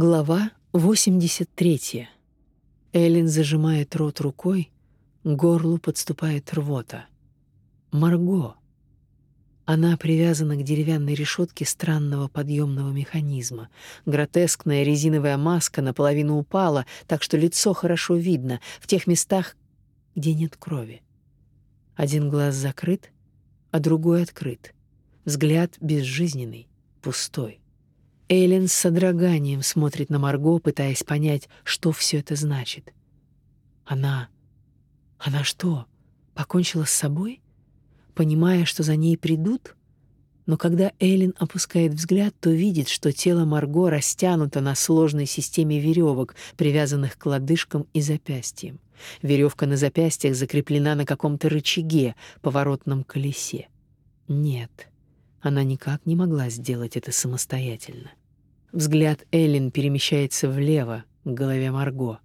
Глава 83. Эллен зажимает рот рукой, к горлу подступает рвота. Марго. Она привязана к деревянной решетке странного подъемного механизма. Гротескная резиновая маска наполовину упала, так что лицо хорошо видно в тех местах, где нет крови. Один глаз закрыт, а другой открыт. Взгляд безжизненный, пустой. Эйлин с содроганием смотрит на Марго, пытаясь понять, что все это значит. Она... Она что, покончила с собой? Понимая, что за ней придут? Но когда Эйлин опускает взгляд, то видит, что тело Марго растянуто на сложной системе веревок, привязанных к лодыжкам и запястьям. Веревка на запястьях закреплена на каком-то рычаге, поворотном колесе. Нет, она никак не могла сделать это самостоятельно. Взгляд Эллен перемещается влево, к голове Марго.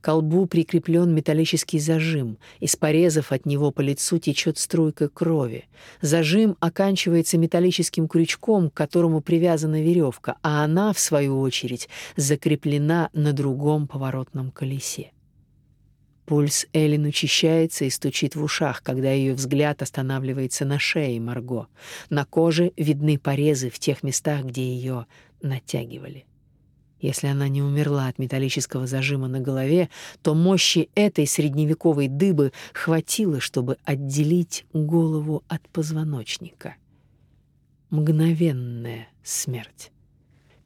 К колбу прикреплен металлический зажим. Из порезов от него по лицу течет струйка крови. Зажим оканчивается металлическим крючком, к которому привязана веревка, а она, в свою очередь, закреплена на другом поворотном колесе. Пульс Эллен учащается и стучит в ушах, когда ее взгляд останавливается на шее Марго. На коже видны порезы в тех местах, где ее натягивали. Если она не умерла от металлического зажима на голове, то мощи этой средневековой дыбы хватило, чтобы отделить голову от позвоночника. Мгновенная смерть.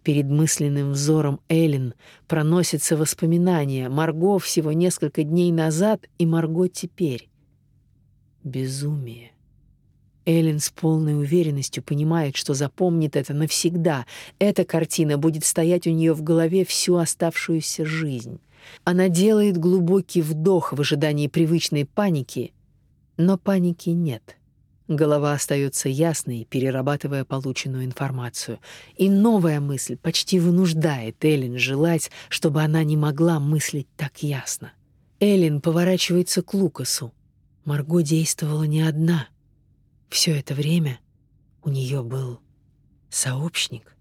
Перед мысленным взором Эллен проносятся воспоминания Марго всего несколько дней назад и Марго теперь. Безумие. Эллен с полной уверенностью понимает, что запомнит это навсегда. Эта картина будет стоять у нее в голове всю оставшуюся жизнь. Она делает глубокий вдох в ожидании привычной паники, но паники нет. Голова остается ясной, перерабатывая полученную информацию. И новая мысль почти вынуждает Эллен желать, чтобы она не могла мыслить так ясно. Эллен поворачивается к Лукасу. Марго действовала не одна. Все это время у нее был сообщник.